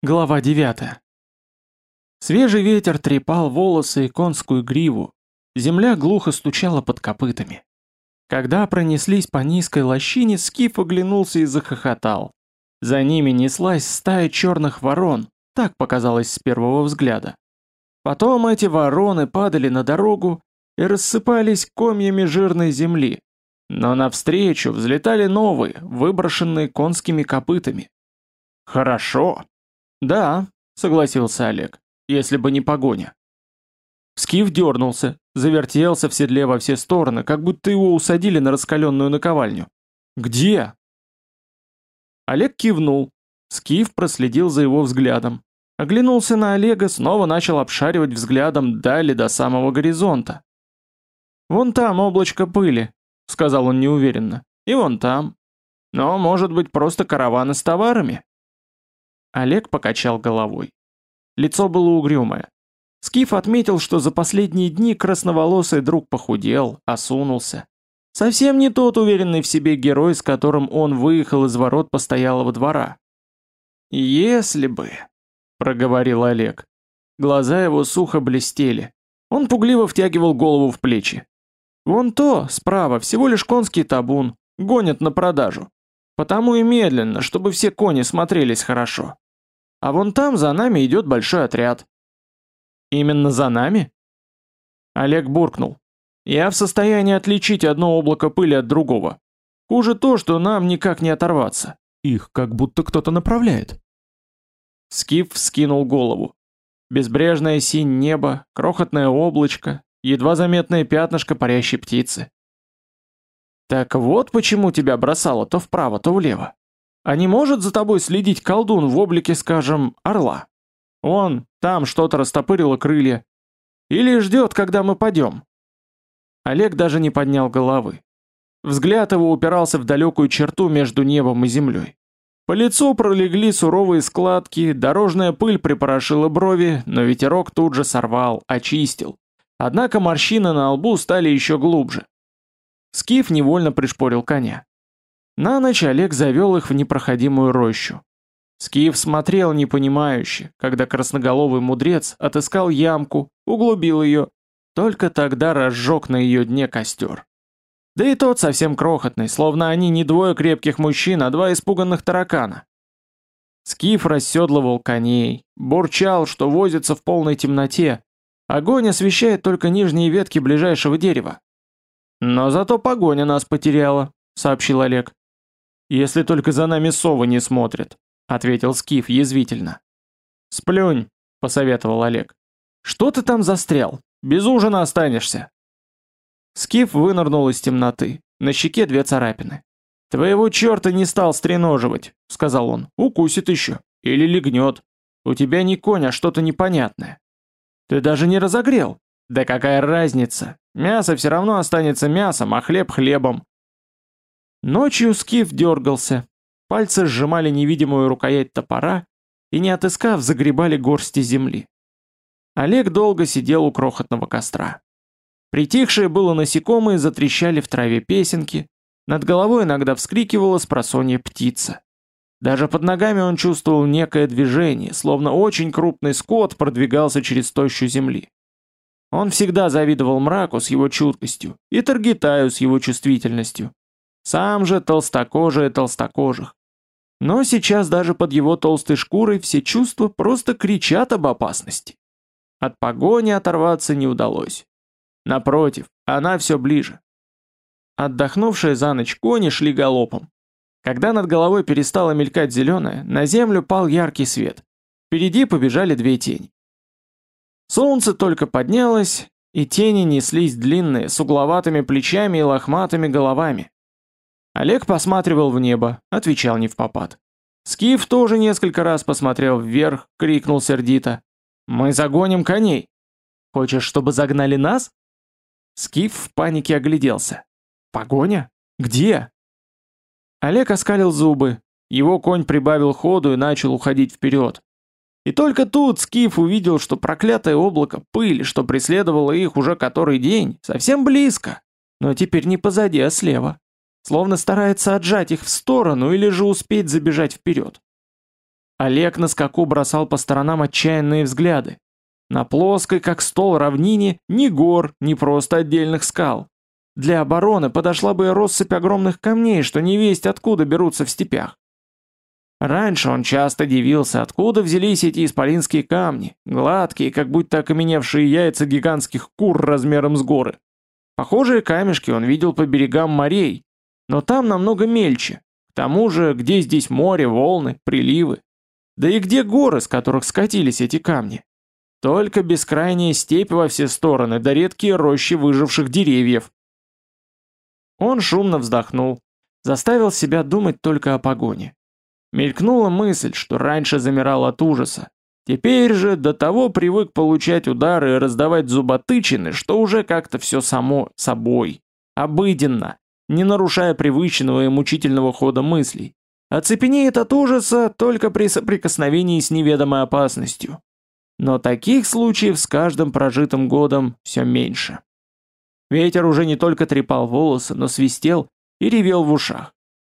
Глава 9. Свежий ветер трепал волосы и конскую гриву. Земля глухо стучала под копытами. Когда пронеслись по низкой лощине, Скиф оглянулся и захохотал. За ними неслась стая черных ворон, так показалось с первого взгляда. Потом эти вороны падали на дорогу и рассыпались комьями жирной земли. Но навстречу взлетали новые, выброшенные конскими копытами. Хорошо, «Да», — согласился Олег, — «если бы не погоня». Скиф дернулся, завертелся в седле во все стороны, как будто его усадили на раскаленную наковальню. «Где?» Олег кивнул. Скиф проследил за его взглядом. Оглянулся на Олега, снова начал обшаривать взглядом дали до самого горизонта. «Вон там облачко пыли», — сказал он неуверенно. «И вон там. Но, может быть, просто караваны с товарами?» Олег покачал головой. Лицо было угрюмое. Скиф отметил, что за последние дни красноволосый друг похудел, осунулся. Совсем не тот уверенный в себе герой, с которым он выехал из ворот постоялого двора. «Если бы...» — проговорил Олег. Глаза его сухо блестели. Он пугливо втягивал голову в плечи. «Вон то, справа, всего лишь конский табун. Гонят на продажу. Потому и медленно, чтобы все кони смотрелись хорошо. А вон там за нами идет большой отряд. Именно за нами? Олег буркнул. Я в состоянии отличить одно облако пыли от другого. Хуже то, что нам никак не оторваться. Их как будто кто-то направляет. Скиф вскинул голову. Безбрежное синь небо, крохотное облачко, едва заметное пятнышко парящей птицы. Так вот почему тебя бросало то вправо, то влево. А не может за тобой следить колдун в облике, скажем, орла? Он там что-то растопырило крылья. Или ждет, когда мы падем?» Олег даже не поднял головы. Взгляд его упирался в далекую черту между небом и землей. По лицу пролегли суровые складки, дорожная пыль припорошила брови, но ветерок тут же сорвал, очистил. Однако морщины на лбу стали еще глубже. Скиф невольно пришпорил коня. На ночь Олег завел их в непроходимую рощу. Скиф смотрел непонимающе, когда красноголовый мудрец отыскал ямку, углубил ее, только тогда разжег на ее дне костер. Да и тот совсем крохотный, словно они не двое крепких мужчин, а два испуганных таракана. Скиф расседлывал коней, бурчал, что возится в полной темноте. Огонь освещает только нижние ветки ближайшего дерева. «Но зато погоня нас потеряла», — сообщил Олег. «Если только за нами совы не смотрят», — ответил Скиф язвительно. «Сплюнь», — посоветовал Олег. «Что ты там застрял? Без ужина останешься». Скиф вынырнул из темноты. На щеке две царапины. «Твоего черта не стал стреноживать», — сказал он. «Укусит еще. Или легнет. У тебя не конь, а что-то непонятное. Ты даже не разогрел. Да какая разница? Мясо все равно останется мясом, а хлеб хлебом. Ночью Скиф дергался. Пальцы сжимали невидимую рукоять топора и, не отыскав, загребали горсти земли. Олег долго сидел у крохотного костра. Притихшие было насекомые затрещали в траве песенки, над головой иногда вскрикивала спросонья птица. Даже под ногами он чувствовал некое движение, словно очень крупный скот продвигался через тощу земли. Он всегда завидовал мраку с его чуткостью и Таргитаю с его чувствительностью. Сам же толстокожие толстокожих. Но сейчас даже под его толстой шкурой все чувства просто кричат об опасности. От погони оторваться не удалось. Напротив, она все ближе. Отдохнувшие за ночь кони шли галопом. Когда над головой перестало мелькать зеленое, на землю пал яркий свет. Впереди побежали две тени. Солнце только поднялось, и тени неслись длинные, с угловатыми плечами и лохматыми головами. Олег посматривал в небо, отвечал не в попад. Скиф тоже несколько раз посмотрел вверх, крикнул сердито. «Мы загоним коней!» «Хочешь, чтобы загнали нас?» Скиф в панике огляделся. «Погоня? Где?» Олег оскалил зубы. Его конь прибавил ходу и начал уходить вперед. И только тут Скиф увидел, что проклятое облако пыли, что преследовало их уже который день, совсем близко, но теперь не позади, а слева словно старается отжать их в сторону или же успеть забежать вперед. Олег на скаку бросал по сторонам отчаянные взгляды. На плоской, как стол равнине, ни гор, ни просто отдельных скал. Для обороны подошла бы и россыпь огромных камней, что не весть откуда берутся в степях. Раньше он часто дивился, откуда взялись эти исполинские камни, гладкие, как будто окаменевшие яйца гигантских кур размером с горы. Похожие камешки он видел по берегам морей, но там намного мельче. К тому же, где здесь море, волны, приливы? Да и где горы, с которых скатились эти камни? Только бескрайняя степь во все стороны, да редкие рощи выживших деревьев. Он шумно вздохнул, заставил себя думать только о погоне. Мелькнула мысль, что раньше замирал от ужаса. Теперь же до того привык получать удары и раздавать зуботычины, что уже как-то все само собой, обыденно, не нарушая привычного и мучительного хода мыслей. Оцепенеет от ужаса только при соприкосновении с неведомой опасностью. Но таких случаев с каждым прожитым годом все меньше. Ветер уже не только трепал волосы, но свистел и ревел в ушах.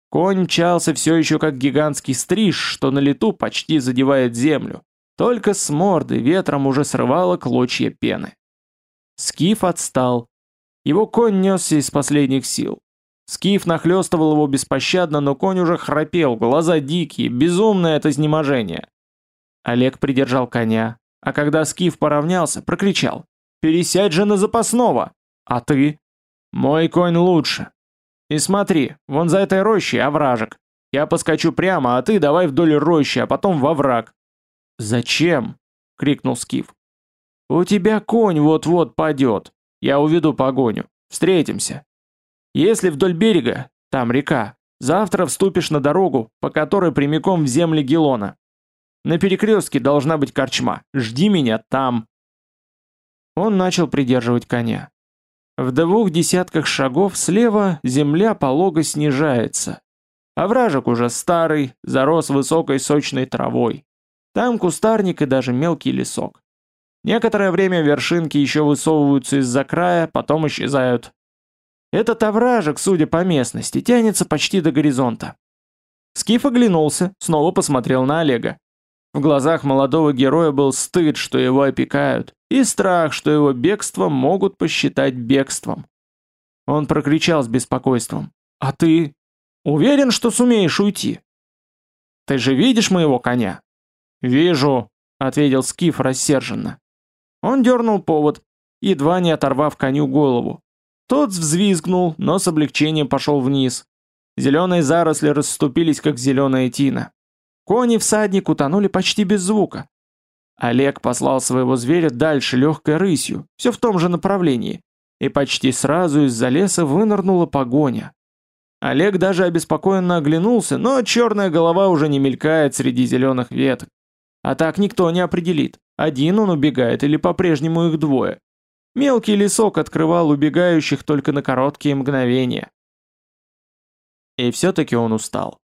Конь мчался все еще как гигантский стриж, что на лету почти задевает землю. Только с морды ветром уже срывало клочья пены. Скиф отстал. Его конь несся из последних сил. Скиф нахлестывал его беспощадно, но конь уже храпел, глаза дикие, безумное это изнеможение. Олег придержал коня, а когда Скиф поравнялся, прокричал. «Пересядь же на запасного!» «А ты?» «Мой конь лучше. И смотри, вон за этой рощей овражек. Я поскочу прямо, а ты давай вдоль рощи, а потом во враг». «Зачем?» — крикнул Скиф. «У тебя конь вот-вот падет. Я уведу погоню. Встретимся. Если вдоль берега, там река, завтра вступишь на дорогу, по которой прямиком в земли Гелона. На перекрестке должна быть корчма. Жди меня там». Он начал придерживать коня. В двух десятках шагов слева земля полого снижается. Овражек уже старый, зарос высокой сочной травой. Там кустарник и даже мелкий лесок. Некоторое время вершинки еще высовываются из-за края, потом исчезают. Этот овражек, судя по местности, тянется почти до горизонта. Скиф оглянулся, снова посмотрел на Олега. В глазах молодого героя был стыд, что его опекают, и страх, что его бегство могут посчитать бегством. Он прокричал с беспокойством. «А ты? Уверен, что сумеешь уйти?» «Ты же видишь моего коня?» «Вижу», — ответил Скиф рассерженно. Он дернул повод, едва не оторвав коню голову. Тот взвизгнул, но с облегчением пошел вниз. Зеленые заросли расступились, как зеленая тина. Кони всадник утонули почти без звука. Олег послал своего зверя дальше легкой рысью, все в том же направлении, и почти сразу из-за леса вынырнула погоня. Олег даже обеспокоенно оглянулся, но черная голова уже не мелькает среди зеленых веток. А так никто не определит, один он убегает или по-прежнему их двое. Мелкий лесок открывал убегающих только на короткие мгновения. И все-таки он устал.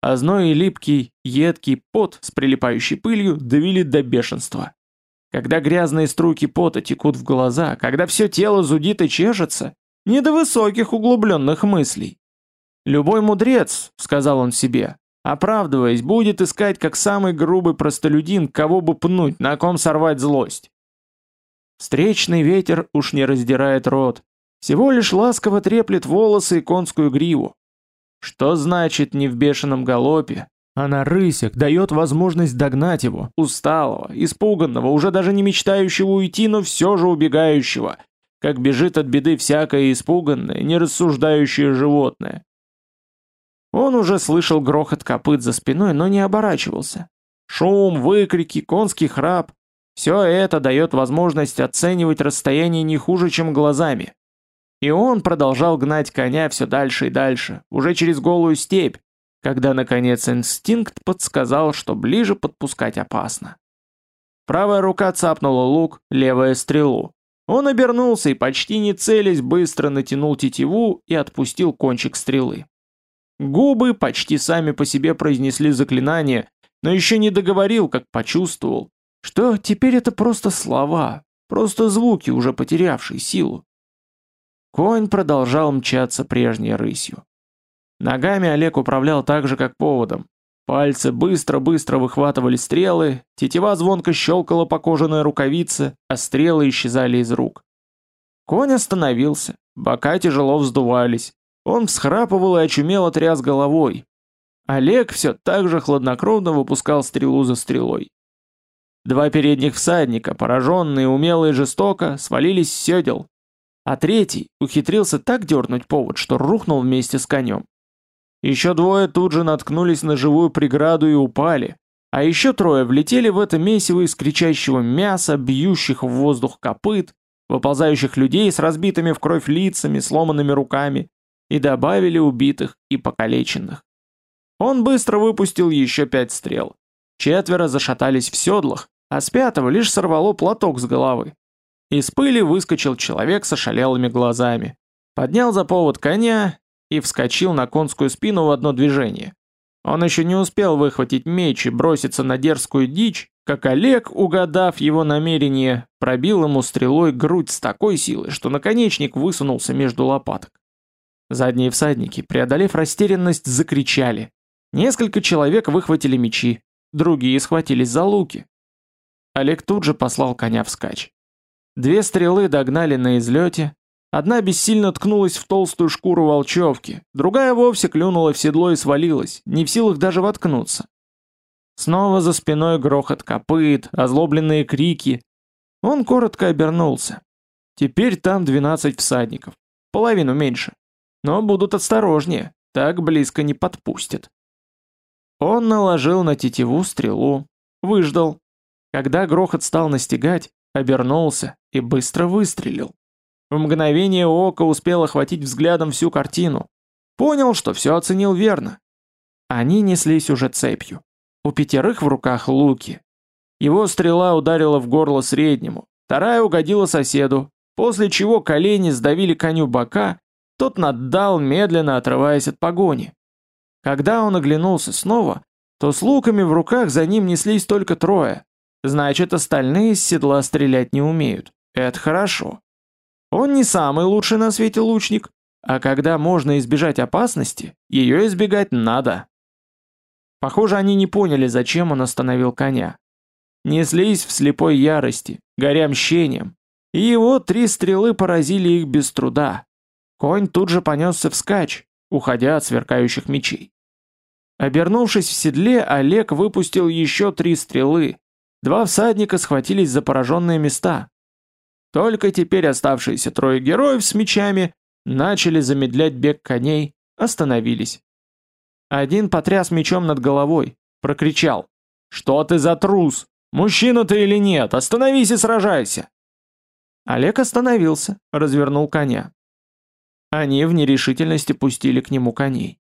А зной и липкий, едкий пот с прилипающей пылью довели до бешенства. Когда грязные струйки пота текут в глаза, когда все тело зудит и чешется, не до высоких углубленных мыслей. «Любой мудрец», — сказал он себе, оправдываясь, будет искать как самый грубый простолюдин, кого бы пнуть, на ком сорвать злость. Встречный ветер уж не раздирает рот, всего лишь ласково треплет волосы и конскую гриву. Что значит не в бешеном галопе, а на рысях дает возможность догнать его, усталого, испуганного, уже даже не мечтающего уйти, но все же убегающего, как бежит от беды всякое испуганное, нерассуждающее животное. Он уже слышал грохот копыт за спиной, но не оборачивался. Шум, выкрики, конский храп — все это дает возможность оценивать расстояние не хуже, чем глазами. И он продолжал гнать коня все дальше и дальше, уже через голую степь, когда, наконец, инстинкт подсказал, что ближе подпускать опасно. Правая рука цапнула лук, левая — стрелу. Он обернулся и, почти не целясь, быстро натянул тетиву и отпустил кончик стрелы. Губы почти сами по себе произнесли заклинание, но еще не договорил, как почувствовал, что теперь это просто слова, просто звуки, уже потерявшие силу. Конь продолжал мчаться прежней рысью. Ногами Олег управлял так же, как поводом. Пальцы быстро-быстро выхватывали стрелы, тетива звонко щелкала по кожаной рукавице, а стрелы исчезали из рук. Конь остановился, бока тяжело вздувались. Он всхрапывал и очумело тряс головой. Олег все так же хладнокровно выпускал стрелу за стрелой. Два передних всадника, пораженные умело и жестоко, свалились с седел, а третий ухитрился так дернуть повод, что рухнул вместе с конем. Еще двое тут же наткнулись на живую преграду и упали, а еще трое влетели в это месиво из кричащего мяса, бьющих в воздух копыт, выползающих людей с разбитыми в кровь лицами, сломанными руками, и добавили убитых и покалеченных. Он быстро выпустил еще пять стрел. Четверо зашатались в седлах, а с пятого лишь сорвало платок с головы. Из пыли выскочил человек со шалелыми глазами. Поднял за повод коня и вскочил на конскую спину в одно движение. Он еще не успел выхватить меч и броситься на дерзкую дичь, как Олег, угадав его намерение, пробил ему стрелой грудь с такой силой, что наконечник высунулся между лопаток. Задние всадники, преодолев растерянность, закричали. Несколько человек выхватили мечи, другие схватились за луки. Олег тут же послал коня вскачь. Две стрелы догнали на излете, Одна бессильно ткнулась в толстую шкуру волчевки, другая вовсе клюнула в седло и свалилась, не в силах даже воткнуться. Снова за спиной грохот копыт, озлобленные крики. Он коротко обернулся. Теперь там 12 всадников, половину меньше. Но будут осторожнее, так близко не подпустят. Он наложил на тетиву стрелу, выждал. Когда грохот стал настигать, обернулся и быстро выстрелил. В мгновение ока успел охватить взглядом всю картину. Понял, что все оценил верно. Они неслись уже цепью. У пятерых в руках луки. Его стрела ударила в горло среднему, вторая угодила соседу, после чего колени сдавили коню бока, тот наддал, медленно отрываясь от погони. Когда он оглянулся снова, то с луками в руках за ним неслись только трое. Значит, остальные с седла стрелять не умеют. Это хорошо. Он не самый лучший на свете лучник, а когда можно избежать опасности, ее избегать надо. Похоже, они не поняли, зачем он остановил коня. Неслись в слепой ярости, горя мщением, и его три стрелы поразили их без труда. Конь тут же понесся вскачь, уходя от сверкающих мечей. Обернувшись в седле, Олег выпустил еще три стрелы. Два всадника схватились за пораженные места, только теперь оставшиеся трое героев с мечами начали замедлять бег коней, остановились. Один потряс мечом над головой, прокричал. «Что ты за трус? Мужчина ты или нет? Остановись и сражайся!» Олег остановился, развернул коня. Они в нерешительности пустили к нему коней.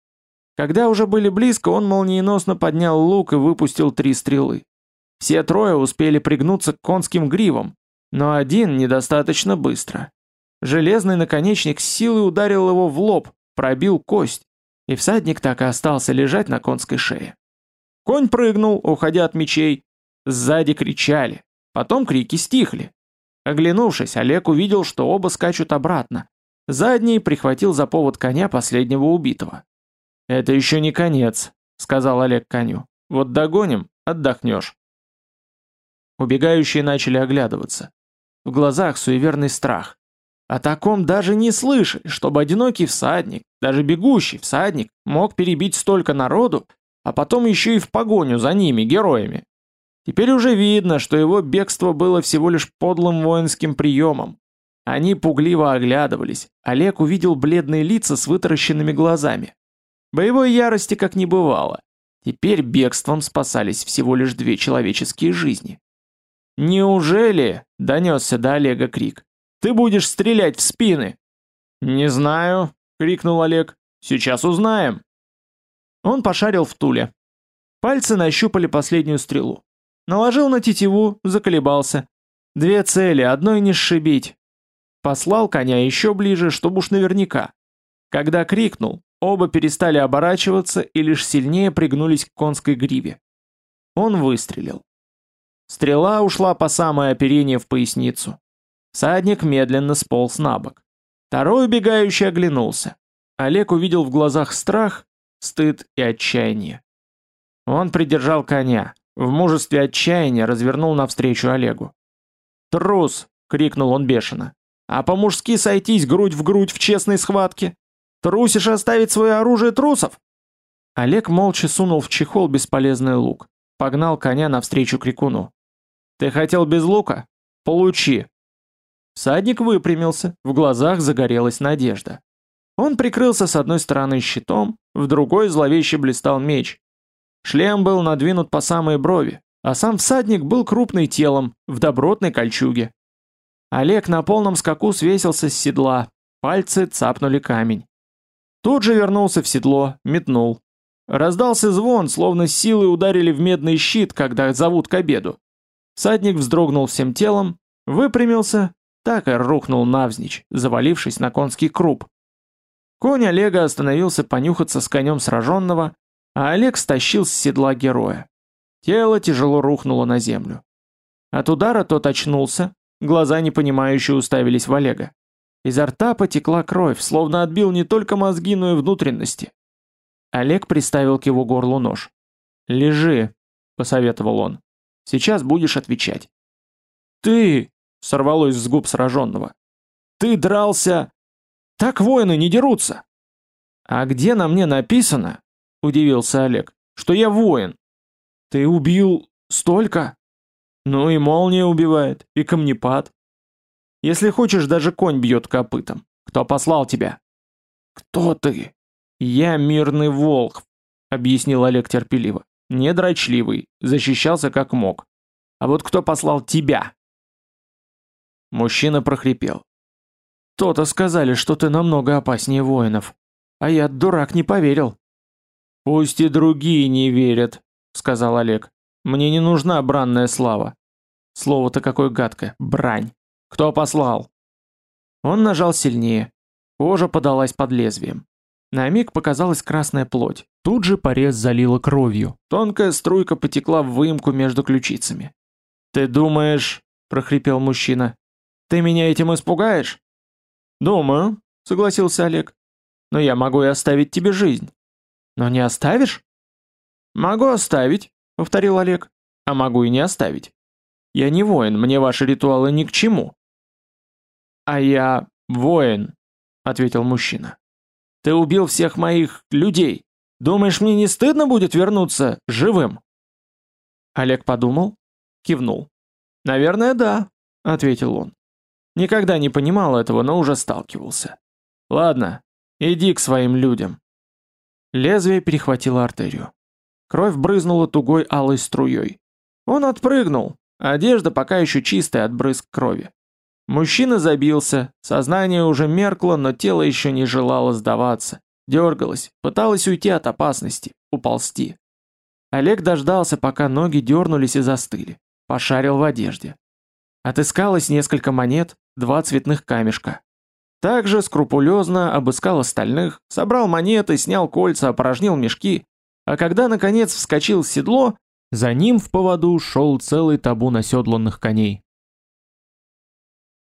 Когда уже были близко, он молниеносно поднял лук и выпустил три стрелы. Все трое успели пригнуться к конским гривам, но один недостаточно быстро. Железный наконечник с силой ударил его в лоб, пробил кость, и всадник так и остался лежать на конской шее. Конь прыгнул, уходя от мечей. Сзади кричали. Потом крики стихли. Оглянувшись, Олег увидел, что оба скачут обратно. Задний прихватил за повод коня последнего убитого. «Это еще не конец», — сказал Олег коню. «Вот догоним, отдохнешь». Убегающие начали оглядываться. В глазах суеверный страх. О таком даже не слышали, чтобы одинокий всадник, даже бегущий всадник, мог перебить столько народу, а потом еще и в погоню за ними, героями. Теперь уже видно, что его бегство было всего лишь подлым воинским приемом. Они пугливо оглядывались. Олег увидел бледные лица с вытаращенными глазами. Боевой ярости как не бывало. Теперь бегством спасались всего лишь две человеческие жизни. «Неужели?» — донесся до Олега крик. «Ты будешь стрелять в спины!» «Не знаю», — крикнул Олег. «Сейчас узнаем». Он пошарил в туле. Пальцы нащупали последнюю стрелу. Наложил на тетиву, заколебался. Две цели, одной не сшибить. Послал коня еще ближе, чтобы уж наверняка. Когда крикнул, оба перестали оборачиваться и лишь сильнее пригнулись к конской гриве. Он выстрелил. Стрела ушла по самое оперение в поясницу. Садник медленно сполз на бок. Второй убегающий оглянулся. Олег увидел в глазах страх, стыд и отчаяние. Он придержал коня, в мужестве отчаяния развернул навстречу Олегу. «Трус!» — крикнул он бешено. «А по-мужски сойтись грудь в грудь в честной схватке? Трусишь оставить свое оружие трусов?» Олег молча сунул в чехол бесполезный лук, погнал коня навстречу крикуну. «Ты хотел без лука? Получи!» Садник выпрямился, в глазах загорелась надежда. Он прикрылся с одной стороны щитом, в другой зловеще блистал меч. Шлем был надвинут по самые брови, а сам всадник был крупный телом, в добротной кольчуге. Олег на полном скаку свесился с седла, пальцы цапнули камень. Тут же вернулся в седло, метнул. Раздался звон, словно силы ударили в медный щит, когда зовут к обеду. Садник вздрогнул всем телом, выпрямился, так и рухнул навзничь, завалившись на конский круп. Конь Олега остановился понюхаться с конем сраженного, а Олег стащил с седла героя. Тело тяжело рухнуло на землю. От удара тот очнулся, глаза непонимающе уставились в Олега. Изо рта потекла кровь, словно отбил не только мозги, но и внутренности. Олег приставил к его горлу нож. «Лежи», — посоветовал он. «Сейчас будешь отвечать». «Ты!» — сорвалось с губ сраженного. «Ты дрался...» Так воины не дерутся. А где на мне написано, удивился Олег, что я воин? Ты убил столько? Ну и молния убивает, и камнепад. Если хочешь, даже конь бьет копытом. Кто послал тебя? Кто ты? Я мирный волк, объяснил Олег терпеливо. Не дрочливый, защищался как мог. А вот кто послал тебя? Мужчина прохрипел. То-то сказали, что ты намного опаснее воинов. А я, дурак, не поверил. Пусть и другие не верят, сказал Олег. Мне не нужна бранная слава. Слово-то какое гадкое. Брань. Кто послал? Он нажал сильнее. Кожа подалась под лезвием. На миг показалась красная плоть. Тут же порез залило кровью. Тонкая струйка потекла в выемку между ключицами. «Ты думаешь...» — прохрипел мужчина. «Ты меня этим испугаешь?» «Думаю», — согласился Олег. «Но я могу и оставить тебе жизнь». «Но не оставишь?» «Могу оставить», — повторил Олег. «А могу и не оставить. Я не воин, мне ваши ритуалы ни к чему». «А я воин», — ответил мужчина. «Ты убил всех моих людей. Думаешь, мне не стыдно будет вернуться живым?» Олег подумал, кивнул. «Наверное, да», — ответил он. Никогда не понимал этого, но уже сталкивался. Ладно, иди к своим людям. Лезвие перехватило артерию. Кровь брызнула тугой алой струей. Он отпрыгнул, одежда пока еще чистая от брызг крови. Мужчина забился, сознание уже меркло, но тело еще не желало сдаваться. Дергалось, пыталось уйти от опасности, уползти. Олег дождался, пока ноги дернулись и застыли. Пошарил в одежде. Отыскалось несколько монет, два цветных камешка. Также скрупулезно обыскал остальных, собрал монеты, снял кольца, опорожнил мешки, а когда наконец вскочил в седло, за ним в поводу шел целый табун оседланных коней.